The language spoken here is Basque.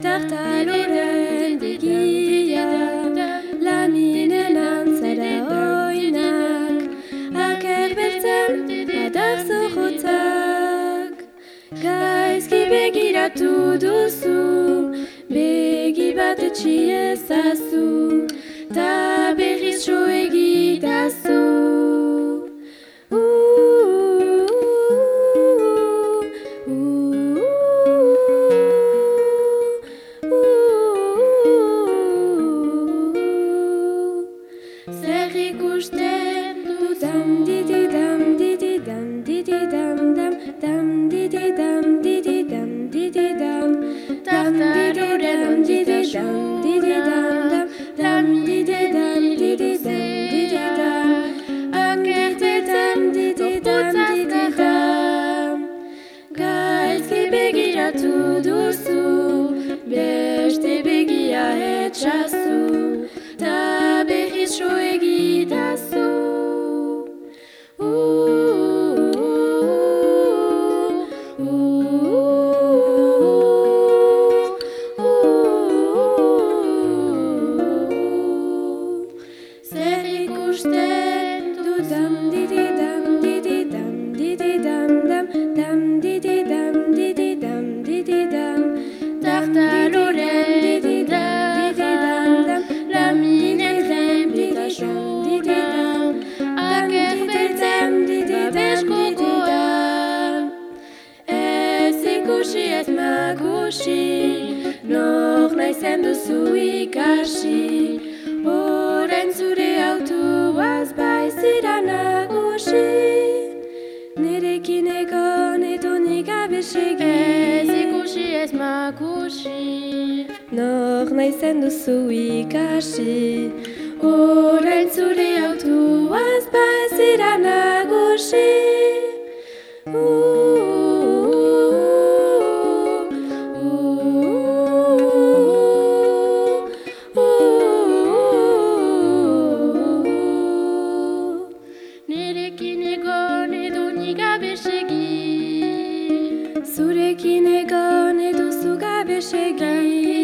Tartalo begiratu duzu Begi bat etxi ezazu Ta berriz jo egitazu ikusten dam didi dam didi dam didi dam dam dam just makusi Nor naizen duzu ikasi. Horain zure autuaz baizira nagusi. Nerekin egon edo nik abesegi Ez ikusi ez makusi. Nor naizen duzu ikasi. Horain zure autuaz baizira nagusi Zurekin egon edo zu gabe segi